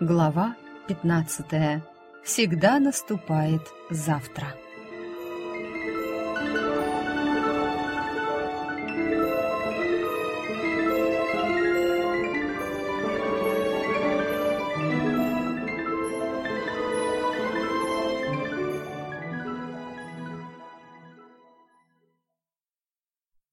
Глава 15. Всегда наступает завтра.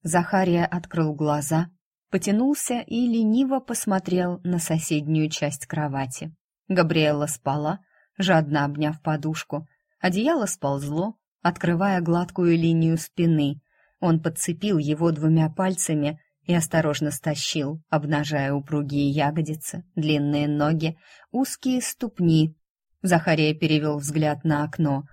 Захария открыл глаза, потянулся и лениво посмотрел на соседнюю часть кровати. Габриэла спала, жадно обняв подушку. Одеяло сползло, открывая гладкую линию спины. Он подцепил его двумя пальцами и осторожно стащил, обнажая упругие ягодицы, длинные ноги, узкие ступни. Захария перевел взгляд на окно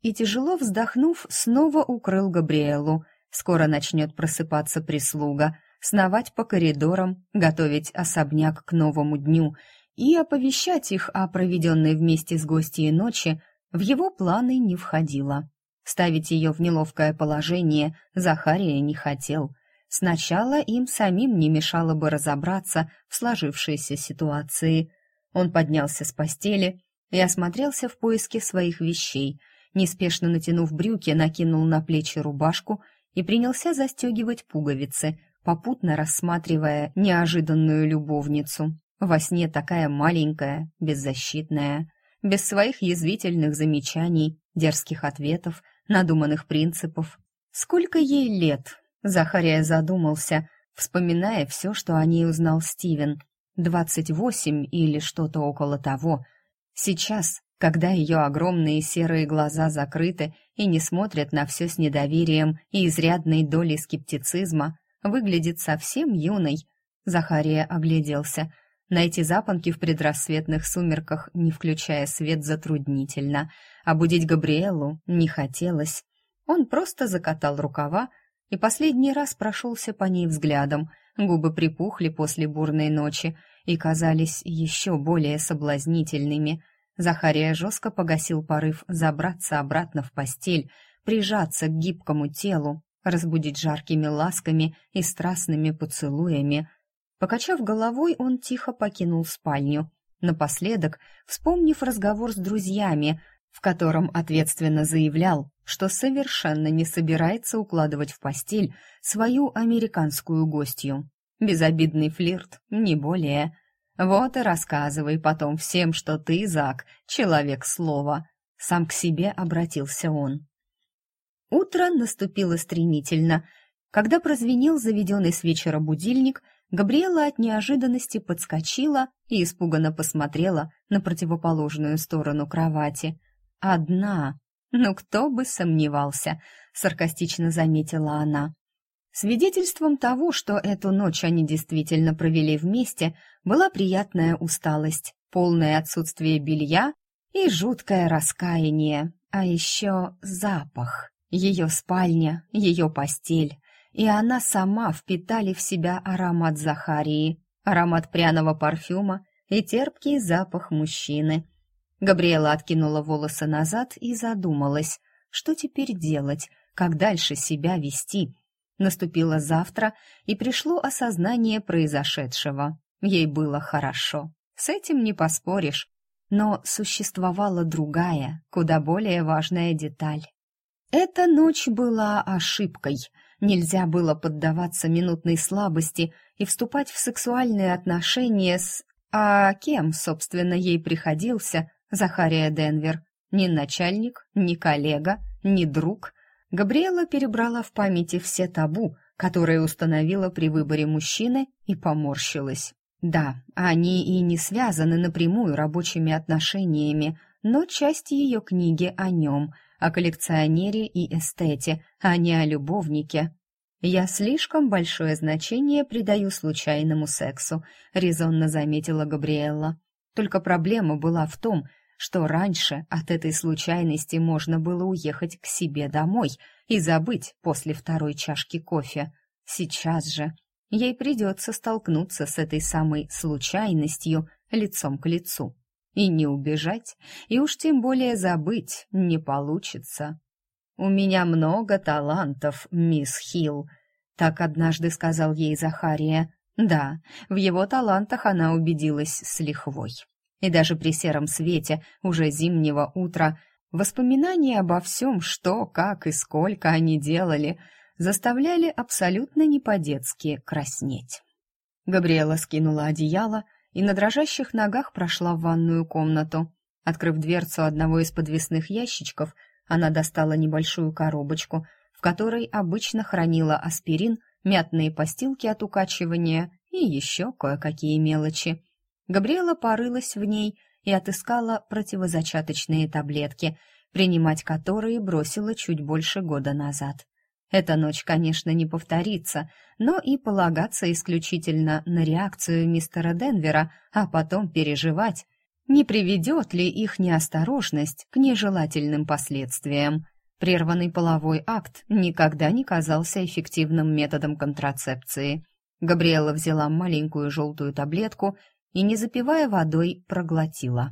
и, тяжело вздохнув, снова укрыл Габриэлу — Скоро начнет просыпаться прислуга, сновать по коридорам, готовить особняк к новому дню и оповещать их о проведенной вместе с гостьей ночи в его планы не входило. Ставить ее в неловкое положение Захария не хотел. Сначала им самим не мешало бы разобраться в сложившейся ситуации. Он поднялся с постели и осмотрелся в поиске своих вещей. Неспешно натянув брюки, накинул на плечи рубашку — и принялся застегивать пуговицы, попутно рассматривая неожиданную любовницу. Во сне такая маленькая, беззащитная, без своих язвительных замечаний, дерзких ответов, надуманных принципов. Сколько ей лет? Захария задумался, вспоминая все, что о ней узнал Стивен. Двадцать восемь или что-то около того. Сейчас, когда ее огромные серые глаза закрыты и не смотрят на все с недоверием и изрядной долей скептицизма, выглядит совсем юной. Захария огляделся. Найти запонки в предрассветных сумерках, не включая свет, затруднительно, а будить Габриэлу не хотелось. Он просто закатал рукава и последний раз прошелся по ней взглядом. Губы припухли после бурной ночи и казались еще более соблазнительными — Захария жестко погасил порыв забраться обратно в постель, прижаться к гибкому телу, разбудить жаркими ласками и страстными поцелуями. Покачав головой, он тихо покинул спальню. Напоследок, вспомнив разговор с друзьями, в котором ответственно заявлял, что совершенно не собирается укладывать в постель свою американскую гостью. Безобидный флирт, не более — вот и рассказывай потом всем, что ты, Зак, человек слова. Сам к себе обратился он. Утро наступило стремительно. Когда прозвенел заведенный с вечера будильник, Габриэла от неожиданности подскочила и испуганно посмотрела на противоположную сторону кровати. «Одна! Ну, кто бы сомневался!» — саркастично заметила она. Свидетельством того, что эту ночь они действительно провели вместе, была приятная усталость, полное отсутствие белья и жуткое раскаяние, а еще запах. Ее спальня, ее постель, и она сама впитали в себя аромат Захарии, аромат пряного парфюма и терпкий запах мужчины. Габриэла откинула волосы назад и задумалась, что теперь делать, как дальше себя вести — Наступило завтра, и пришло осознание произошедшего. Ей было хорошо. С этим не поспоришь. Но существовала другая, куда более важная деталь. Эта ночь была ошибкой. Нельзя было поддаваться минутной слабости и вступать в сексуальные отношения с... А кем, собственно, ей приходился Захария Денвер? Ни начальник, ни коллега, ни друг, Габриэла перебрала в памяти все табу, которые установила при выборе мужчины, и поморщилась. Да, они и не связаны напрямую рабочими отношениями, но часть ее книги о нем, о коллекционере и эстете, а не о любовнике. «Я слишком большое значение придаю случайному сексу», — резонно заметила Габриэлла. Только проблема была в том, что раньше от этой случайности можно было уехать к себе домой и забыть после второй чашки кофе. Сейчас же ей придется столкнуться с этой самой случайностью лицом к лицу. И не убежать, и уж тем более забыть не получится. «У меня много талантов, мисс Хилл», — так однажды сказал ей Захария. Да, в его талантах она убедилась с лихвой. И даже при сером свете уже зимнего утра воспоминания обо всем, что, как и сколько они делали, заставляли абсолютно не по-детски краснеть. Габриэла скинула одеяло и на дрожащих ногах прошла в ванную комнату. Открыв дверцу одного из подвесных ящичков, она достала небольшую коробочку, в которой обычно хранила аспирин, мятные постилки от укачивания и еще кое-какие мелочи. Габриэла порылась в ней и отыскала противозачаточные таблетки, принимать которые бросила чуть больше года назад. Эта ночь, конечно, не повторится, но и полагаться исключительно на реакцию мистера Денвера, а потом переживать, не приведет ли их неосторожность к нежелательным последствиям. Прерванный половой акт никогда не казался эффективным методом контрацепции. Габриэла взяла маленькую желтую таблетку и, не запивая водой, проглотила.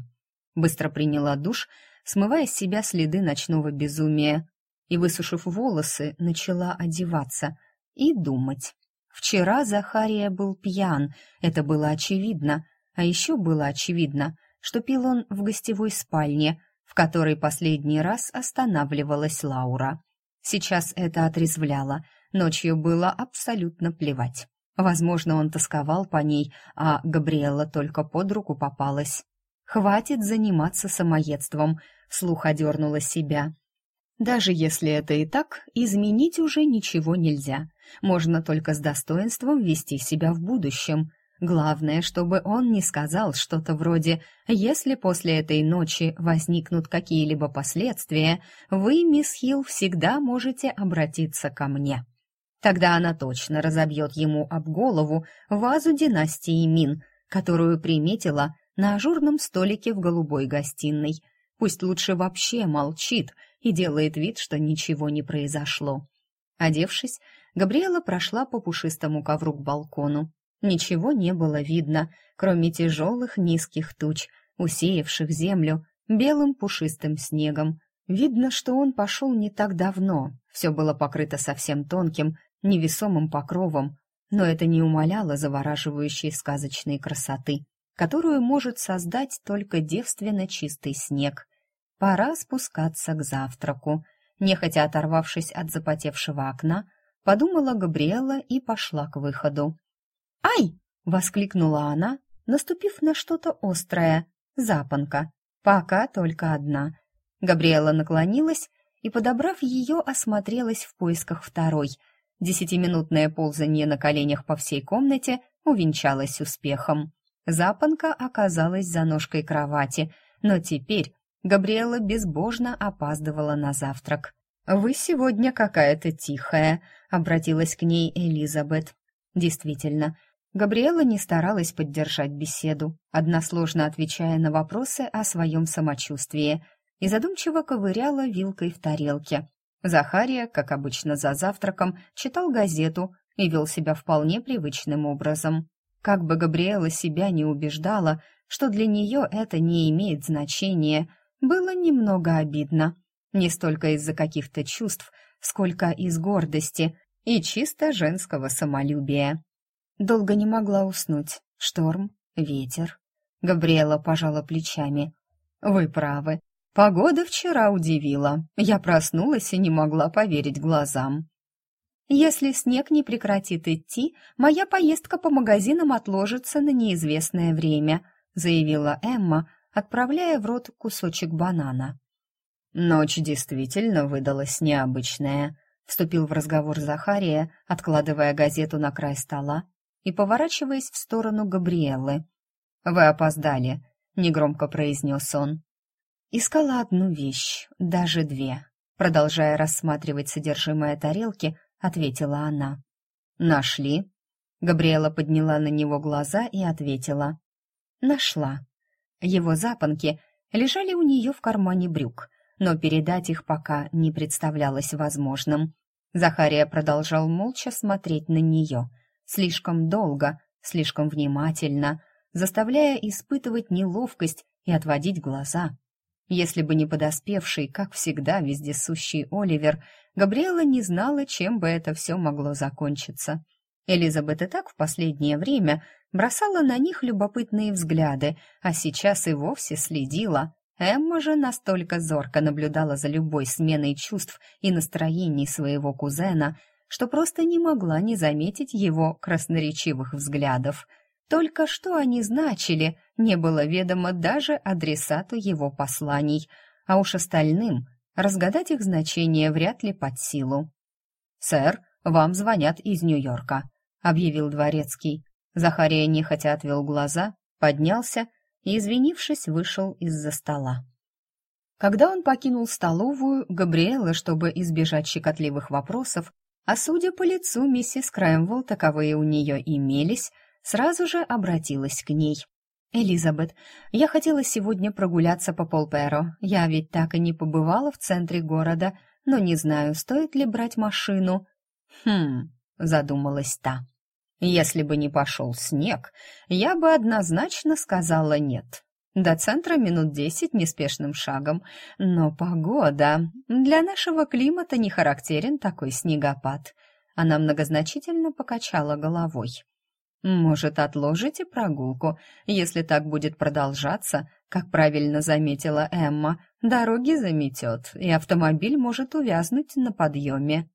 Быстро приняла душ, смывая с себя следы ночного безумия, и, высушив волосы, начала одеваться и думать. Вчера Захария был пьян, это было очевидно, а еще было очевидно, что пил он в гостевой спальне, в которой последний раз останавливалась Лаура. Сейчас это отрезвляло, ночью было абсолютно плевать. Возможно, он тосковал по ней, а Габриэла только под руку попалась. «Хватит заниматься самоедством», — вслух одернула себя. Даже если это и так, изменить уже ничего нельзя. Можно только с достоинством вести себя в будущем. Главное, чтобы он не сказал что-то вроде «Если после этой ночи возникнут какие-либо последствия, вы, мисс Хилл, всегда можете обратиться ко мне». Тогда она точно разобьет ему об голову вазу династии Мин, которую приметила на ажурном столике в голубой гостиной. Пусть лучше вообще молчит — и делает вид, что ничего не произошло. Одевшись, Габриэла прошла по пушистому ковру к балкону. Ничего не было видно, кроме тяжелых низких туч, усеявших землю белым пушистым снегом. Видно, что он пошел не так давно, все было покрыто совсем тонким, невесомым покровом, но это не умаляло завораживающей сказочной красоты, которую может создать только девственно чистый снег. Пора спускаться к завтраку. Нехотя оторвавшись от запотевшего окна, подумала Габриэла и пошла к выходу. «Ай!» — воскликнула она, наступив на что-то острое. Запонка. Пока только одна. Габриэла наклонилась и, подобрав ее, осмотрелась в поисках второй. Десятиминутное ползание на коленях по всей комнате увенчалось успехом. Запонка оказалась за ножкой кровати, но теперь Габриэла безбожно опаздывала на завтрак. «Вы сегодня какая-то тихая», — обратилась к ней Элизабет. Действительно, Габриэла не старалась поддержать беседу, односложно отвечая на вопросы о своем самочувствии, и задумчиво ковыряла вилкой в тарелке. Захария, как обычно за завтраком, читал газету и вел себя вполне привычным образом. Как бы Габриэла себя не убеждала, что для нее это не имеет значения — было немного обидно. Не столько из-за каких-то чувств, сколько из гордости и чисто женского самолюбия. Долго не могла уснуть. Шторм, ветер. Габриэла пожала плечами. «Вы правы. Погода вчера удивила. Я проснулась и не могла поверить глазам. Если снег не прекратит идти, моя поездка по магазинам отложится на неизвестное время», заявила Эмма, отправляя в рот кусочек банана. «Ночь действительно выдалась необычная», — вступил в разговор Захария, откладывая газету на край стола и поворачиваясь в сторону Габриэлы. «Вы опоздали», — негромко произнес он. Искала одну вещь, даже две. Продолжая рассматривать содержимое тарелки, ответила она. «Нашли?» Габриэла подняла на него глаза и ответила. «Нашла». Его запонки лежали у нее в кармане брюк, но передать их пока не представлялось возможным. Захария продолжал молча смотреть на нее, слишком долго, слишком внимательно, заставляя испытывать неловкость и отводить глаза. Если бы не подоспевший, как всегда, вездесущий Оливер, Габриэла не знала, чем бы это все могло закончиться. Элизабет и так в последнее время бросала на них любопытные взгляды, а сейчас и вовсе следила. Эмма же настолько зорко наблюдала за любой сменой чувств и настроений своего кузена, что просто не могла не заметить его красноречивых взглядов. Только что они значили, не было ведомо даже адресату его посланий, а уж остальным разгадать их значение вряд ли под силу. «Сэр, вам звонят из Нью-Йорка», — объявил дворецкий. Захария нехотя отвел глаза, поднялся и, извинившись, вышел из-за стола. Когда он покинул столовую, Габриэла, чтобы избежать щекотливых вопросов, а судя по лицу миссис Крэмвелл, таковые у нее имелись, сразу же обратилась к ней. «Элизабет, я хотела сегодня прогуляться по Полперо. Я ведь так и не побывала в центре города, но не знаю, стоит ли брать машину». «Хм», — задумалась та. Если бы не пошел снег, я бы однозначно сказала нет. До центра минут десять неспешным шагом, но погода... Для нашего климата не характерен такой снегопад. Она многозначительно покачала головой. «Может, отложите прогулку? Если так будет продолжаться, как правильно заметила Эмма, дороги заметет, и автомобиль может увязнуть на подъеме».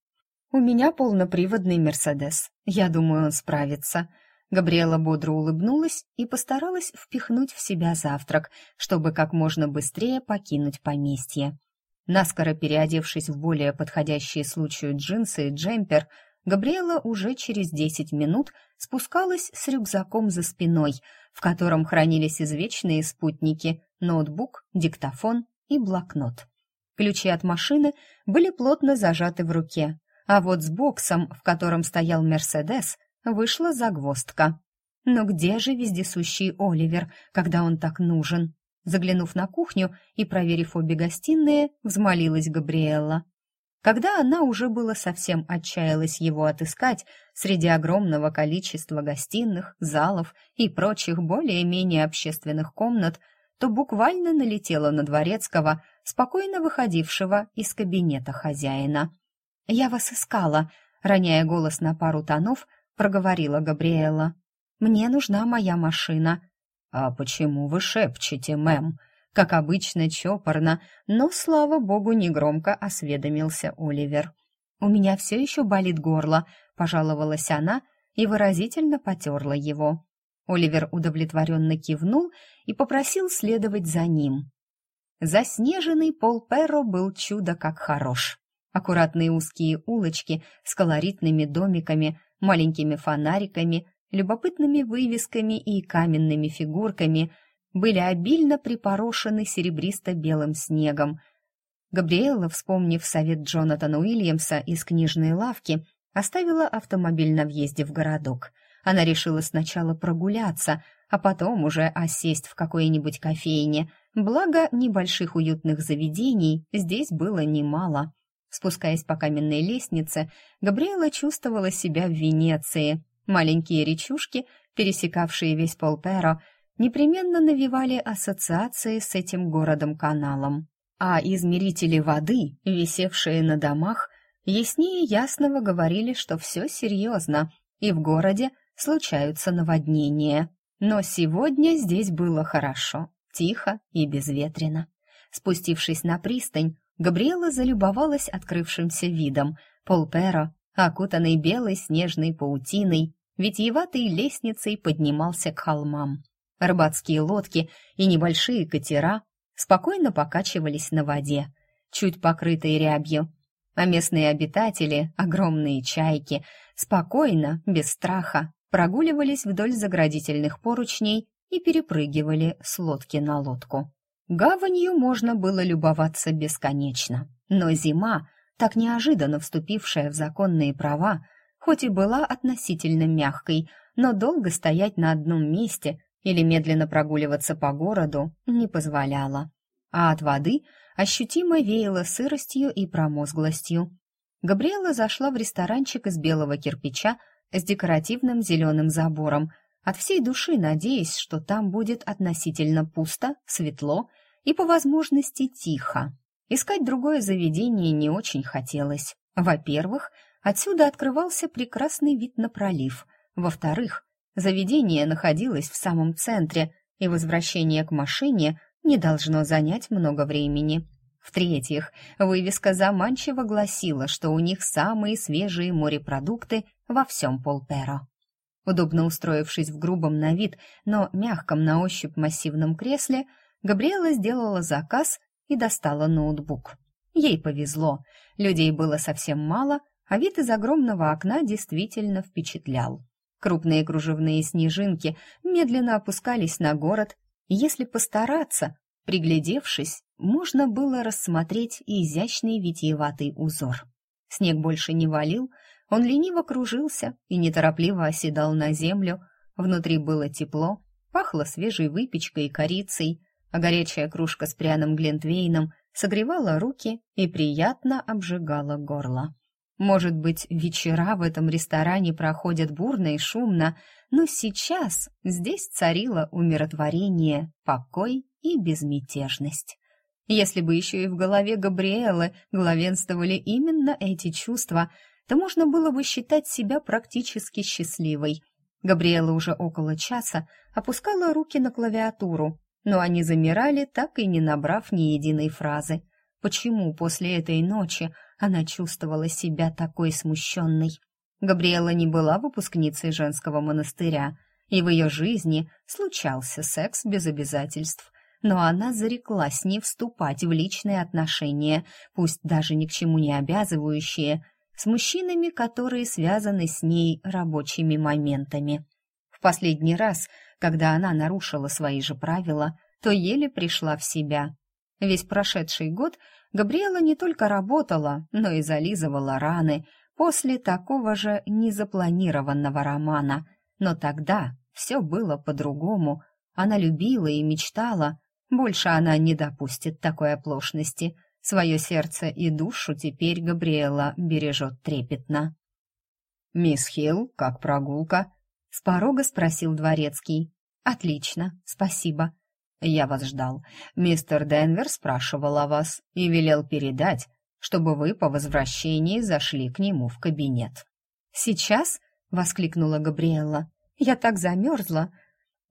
«У меня полноприводный «Мерседес». Я думаю, он справится». Габриэла бодро улыбнулась и постаралась впихнуть в себя завтрак, чтобы как можно быстрее покинуть поместье. Наскоро переодевшись в более подходящие случаю джинсы и джемпер, Габриэла уже через десять минут спускалась с рюкзаком за спиной, в котором хранились извечные спутники, ноутбук, диктофон и блокнот. Ключи от машины были плотно зажаты в руке, а вот с боксом, в котором стоял Мерседес, вышла загвоздка. Но где же вездесущий Оливер, когда он так нужен? Заглянув на кухню и проверив обе гостиные, взмолилась Габриэлла. Когда она уже было совсем отчаялась его отыскать среди огромного количества гостиных, залов и прочих более-менее общественных комнат, то буквально налетела на Дворецкого, спокойно выходившего из кабинета хозяина. «Я вас искала», — роняя голос на пару тонов, проговорила Габриэла. «Мне нужна моя машина». «А почему вы шепчете, мэм?» Как обычно, чопорно, но, слава богу, негромко осведомился Оливер. «У меня все еще болит горло», — пожаловалась она и выразительно потерла его. Оливер удовлетворенно кивнул и попросил следовать за ним. Заснеженный Пол Перро был чудо как хорош. Аккуратные узкие улочки с колоритными домиками, маленькими фонариками, любопытными вывесками и каменными фигурками были обильно припорошены серебристо-белым снегом. Габриэлла, вспомнив совет Джонатана Уильямса из книжной лавки, оставила автомобиль на въезде в городок. Она решила сначала прогуляться, а потом уже осесть в какой-нибудь кофейне, благо небольших уютных заведений здесь было немало. Спускаясь по каменной лестнице, Габриэла чувствовала себя в Венеции. Маленькие речушки, пересекавшие весь Полперо, непременно навевали ассоциации с этим городом-каналом. А измерители воды, висевшие на домах, яснее ясного говорили, что все серьезно, и в городе случаются наводнения. Но сегодня здесь было хорошо, тихо и безветренно. Спустившись на пристань, Габриэла залюбовалась открывшимся видом. Полперо, окутанный белой снежной паутиной, витиеватой лестницей поднимался к холмам. Рыбацкие лодки и небольшие катера спокойно покачивались на воде, чуть покрытые рябью, а местные обитатели, огромные чайки, спокойно, без страха, прогуливались вдоль заградительных поручней и перепрыгивали с лодки на лодку. Гаванью можно было любоваться бесконечно, но зима, так неожиданно вступившая в законные права, хоть и была относительно мягкой, но долго стоять на одном месте или медленно прогуливаться по городу не позволяла. А от воды ощутимо веяло сыростью и промозглостью. Габриэла зашла в ресторанчик из белого кирпича с декоративным зеленым забором, от всей души надеясь, что там будет относительно пусто, светло и по возможности тихо. Искать другое заведение не очень хотелось. Во-первых, отсюда открывался прекрасный вид на пролив. Во-вторых, заведение находилось в самом центре, и возвращение к машине не должно занять много времени. В-третьих, вывеска заманчиво гласила, что у них самые свежие морепродукты во всем Полперо. Удобно устроившись в грубом на вид, но мягком на ощупь массивном кресле, Габриэла сделала заказ и достала ноутбук. Ей повезло, людей было совсем мало, а вид из огромного окна действительно впечатлял. Крупные кружевные снежинки медленно опускались на город, и если постараться, приглядевшись, можно было рассмотреть изящный витиеватый узор. Снег больше не валил, он лениво кружился и неторопливо оседал на землю. Внутри было тепло, пахло свежей выпечкой и корицей, а горячая кружка с пряным глинтвейном согревала руки и приятно обжигала горло. Может быть, вечера в этом ресторане проходят бурно и шумно, но сейчас здесь царило умиротворение, покой и безмятежность. Если бы еще и в голове Габриэлы главенствовали именно эти чувства, то можно было бы считать себя практически счастливой. Габриэла уже около часа опускала руки на клавиатуру, но они замирали, так и не набрав ни единой фразы. Почему после этой ночи она чувствовала себя такой смущенной? Габриэла не была выпускницей женского монастыря, и в ее жизни случался секс без обязательств. Но она зареклась не вступать в личные отношения, пусть даже ни к чему не обязывающие, с мужчинами, которые связаны с ней рабочими моментами. В последний раз, когда она нарушила свои же правила, то еле пришла в себя. Весь прошедший год Габриэла не только работала, но и зализывала раны после такого же незапланированного романа. Но тогда все было по-другому. Она любила и мечтала. Больше она не допустит такой оплошности — Свое сердце и душу теперь Габриэла бережет трепетно. «Мисс Хилл, как прогулка?» — с порога спросил дворецкий. «Отлично, спасибо». «Я вас ждал. Мистер Денвер спрашивал о вас и велел передать, чтобы вы по возвращении зашли к нему в кабинет». «Сейчас?» — воскликнула Габриэлла. «Я так замерзла!»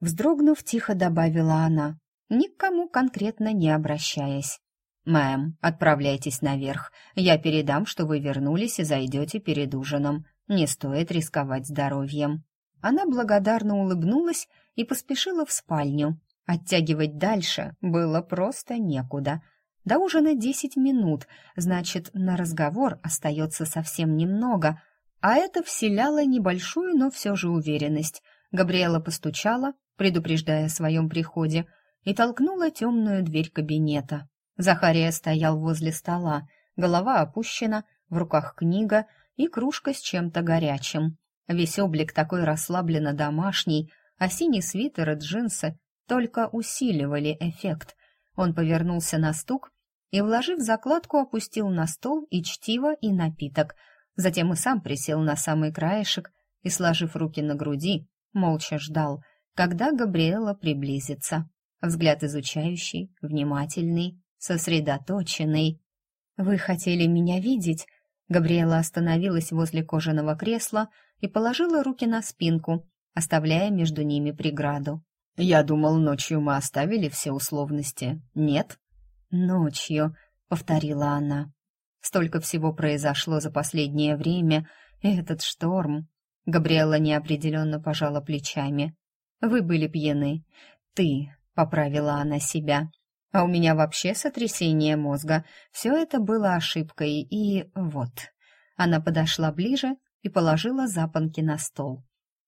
Вздрогнув, тихо добавила она, никому конкретно не обращаясь. «Мэм, отправляйтесь наверх. Я передам, что вы вернулись и зайдете перед ужином. Не стоит рисковать здоровьем». Она благодарно улыбнулась и поспешила в спальню. Оттягивать дальше было просто некуда. До ужина десять минут, значит, на разговор остается совсем немного, а это вселяло небольшую, но все же уверенность. Габриэла постучала, предупреждая о своем приходе, и толкнула темную дверь кабинета. Захария стоял возле стола, голова опущена, в руках книга и кружка с чем-то горячим. Весь облик такой расслабленно домашний, а синий свитер и джинсы только усиливали эффект. Он повернулся на стук и, вложив закладку, опустил на стол и чтиво, и напиток. Затем и сам присел на самый краешек и, сложив руки на груди, молча ждал, когда Габриэла приблизится. Взгляд изучающий, внимательный, сосредоточенный. «Вы хотели меня видеть?» Габриэла остановилась возле кожаного кресла и положила руки на спинку, оставляя между ними преграду. «Я думал, ночью мы оставили все условности. Нет?» «Ночью», — повторила она. «Столько всего произошло за последнее время, этот шторм». Габриэла неопределенно пожала плечами. «Вы были пьяны. Ты», — поправила она себя. А у меня вообще сотрясение мозга. Все это было ошибкой, и вот. Она подошла ближе и положила запонки на стол.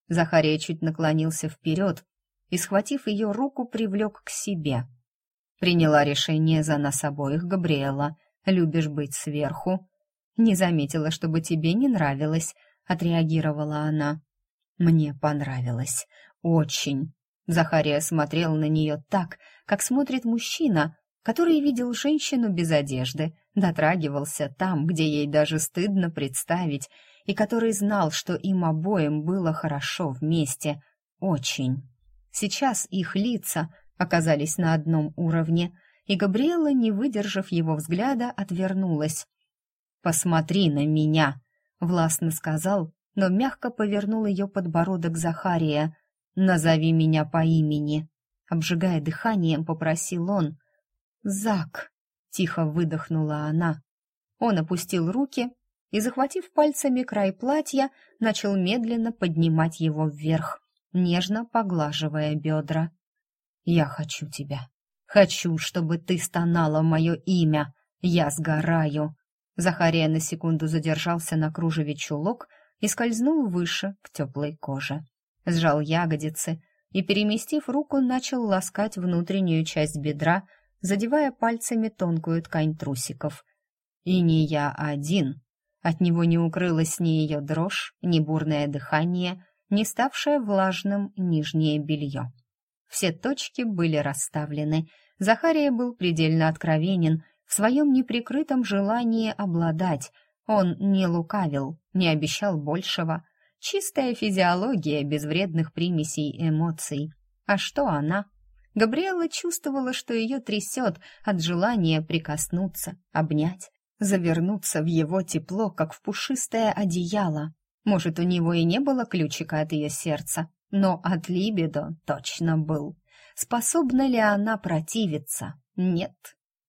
Захария чуть наклонился вперед и, схватив ее руку, привлек к себе. Приняла решение за нас обоих, Габриэла. Любишь быть сверху. Не заметила, чтобы тебе не нравилось, отреагировала она. Мне понравилось. Очень. Захария смотрел на нее так, как смотрит мужчина, который видел женщину без одежды, дотрагивался там, где ей даже стыдно представить, и который знал, что им обоим было хорошо вместе, очень. Сейчас их лица оказались на одном уровне, и Габриэла, не выдержав его взгляда, отвернулась. «Посмотри на меня!» властно сказал, но мягко повернул ее подбородок Захария. «Назови меня по имени», — обжигая дыханием, попросил он. «Зак», — тихо выдохнула она. Он опустил руки и, захватив пальцами край платья, начал медленно поднимать его вверх, нежно поглаживая бедра. «Я хочу тебя. Хочу, чтобы ты стонала мое имя. Я сгораю». Захария на секунду задержался на кружеве чулок и скользнул выше, к теплой коже. Сжал ягодицы и, переместив руку, начал ласкать внутреннюю часть бедра, задевая пальцами тонкую ткань трусиков. И не я один. От него не укрылась ни ее дрожь, ни бурное дыхание, ни ставшее влажным нижнее белье. Все точки были расставлены. Захария был предельно откровенен в своем неприкрытом желании обладать. Он не лукавил, не обещал большего. Чистая физиология без вредных примесей эмоций. А что она? Габриэла чувствовала, что ее трясет от желания прикоснуться, обнять, завернуться в его тепло, как в пушистое одеяло. Может, у него и не было ключика от ее сердца, но от либидо точно был. Способна ли она противиться? Нет.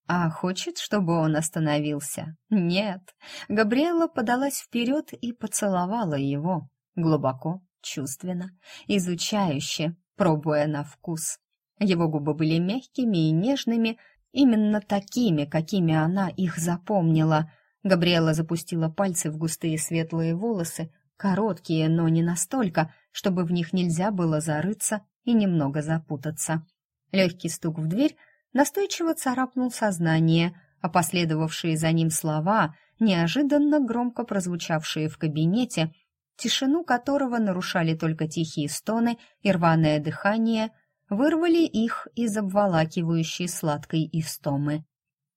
А хочет, чтобы он остановился? Нет. Габриэла подалась вперед и поцеловала его. Глубоко, чувственно, изучающе, пробуя на вкус. Его губы были мягкими и нежными, именно такими, какими она их запомнила. Габриэла запустила пальцы в густые светлые волосы, короткие, но не настолько, чтобы в них нельзя было зарыться и немного запутаться. Легкий стук в дверь настойчиво царапнул сознание, а последовавшие за ним слова, неожиданно громко прозвучавшие в кабинете, тишину которого нарушали только тихие стоны и рваное дыхание, вырвали их из обволакивающей сладкой истомы.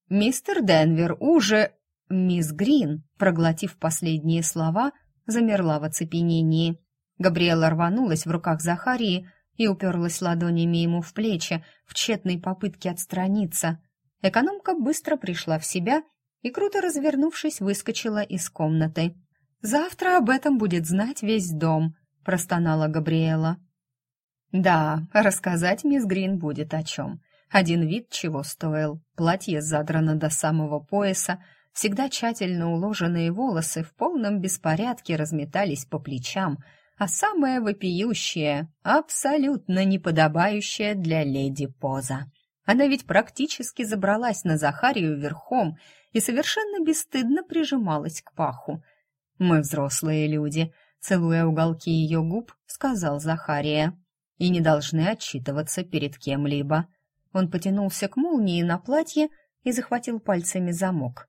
«Мистер Денвер уже...» Мисс Грин, проглотив последние слова, замерла в оцепенении. Габриэла рванулась в руках Захарии и уперлась ладонями ему в плечи в тщетной попытке отстраниться. Экономка быстро пришла в себя и, круто развернувшись, выскочила из комнаты. «Завтра об этом будет знать весь дом», — простонала Габриэла. «Да, рассказать мисс Грин будет о чем. Один вид чего стоил. Платье задрано до самого пояса, всегда тщательно уложенные волосы в полном беспорядке разметались по плечам, а самое вопиющее — абсолютно неподобающее для леди поза. Она ведь практически забралась на Захарию верхом и совершенно бесстыдно прижималась к паху. «Мы взрослые люди», — целуя уголки ее губ, сказал Захария, «и не должны отчитываться перед кем-либо». Он потянулся к молнии на платье и захватил пальцами замок.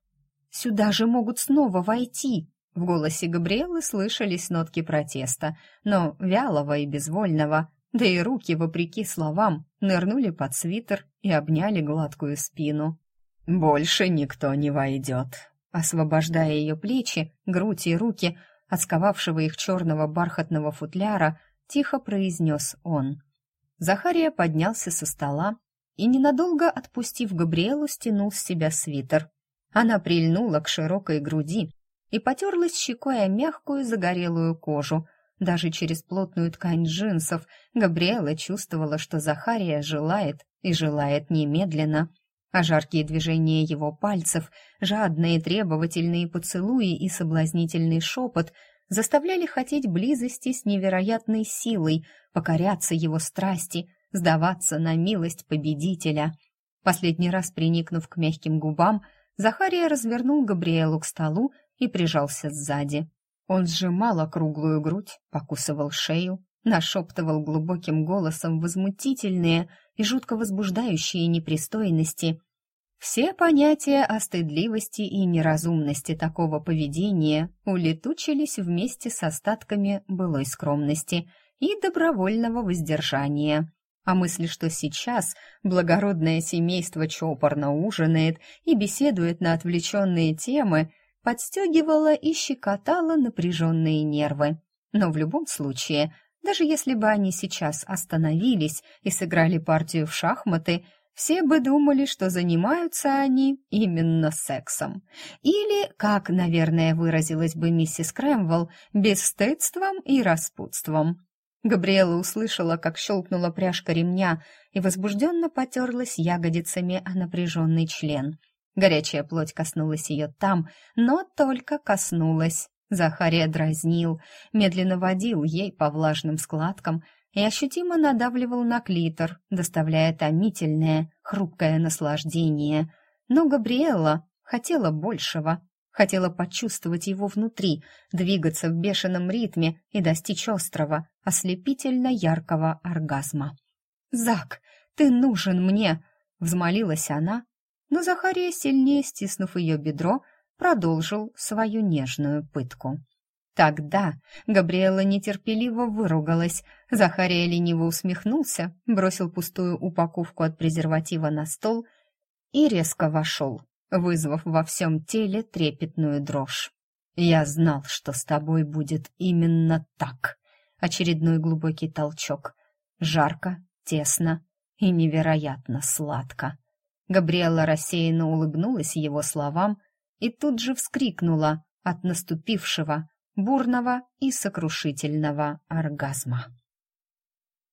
«Сюда же могут снова войти!» В голосе Габриэлы слышались нотки протеста, но вялого и безвольного, да и руки, вопреки словам, нырнули под свитер и обняли гладкую спину. «Больше никто не войдет», освобождая ее плечи, грудь и руки от сковавшего их черного бархатного футляра, тихо произнес он. Захария поднялся со стола и, ненадолго отпустив Габриэлу, стянул с себя свитер. Она прильнула к широкой груди, и потерлась щекой о мягкую загорелую кожу. Даже через плотную ткань джинсов Габриэла чувствовала, что Захария желает и желает немедленно. А жаркие движения его пальцев, жадные требовательные поцелуи и соблазнительный шепот заставляли хотеть близости с невероятной силой, покоряться его страсти, сдаваться на милость победителя. Последний раз приникнув к мягким губам, Захария развернул Габриэлу к столу и прижался сзади. Он сжимал округлую грудь, покусывал шею, нашептывал глубоким голосом возмутительные и жутко возбуждающие непристойности. Все понятия о стыдливости и неразумности такого поведения улетучились вместе с остатками былой скромности и добровольного воздержания. А мысль, что сейчас благородное семейство чопорно ужинает и беседует на отвлеченные темы, подстегивала и щекотала напряженные нервы. Но в любом случае, даже если бы они сейчас остановились и сыграли партию в шахматы, все бы думали, что занимаются они именно сексом. Или, как, наверное, выразилась бы миссис Крэмвелл, бесстыдством и распутством. Габриэла услышала, как щелкнула пряжка ремня, и возбужденно потерлась ягодицами о напряженный член. Горячая плоть коснулась ее там, но только коснулась. Захария дразнил, медленно водил ей по влажным складкам и ощутимо надавливал на клитор, доставляя томительное, хрупкое наслаждение. Но Габриэла хотела большего, хотела почувствовать его внутри, двигаться в бешеном ритме и достичь острого, ослепительно яркого оргазма. «Зак, ты нужен мне!» — взмолилась она, но Захария, сильнее стиснув ее бедро, продолжил свою нежную пытку. Тогда Габриэла нетерпеливо выругалась. Захария лениво усмехнулся, бросил пустую упаковку от презерватива на стол и резко вошел, вызвав во всем теле трепетную дрожь. «Я знал, что с тобой будет именно так». Очередной глубокий толчок. Жарко, тесно и невероятно сладко. Габриэла рассеянно улыбнулась его словам и тут же вскрикнула от наступившего, бурного и сокрушительного оргазма.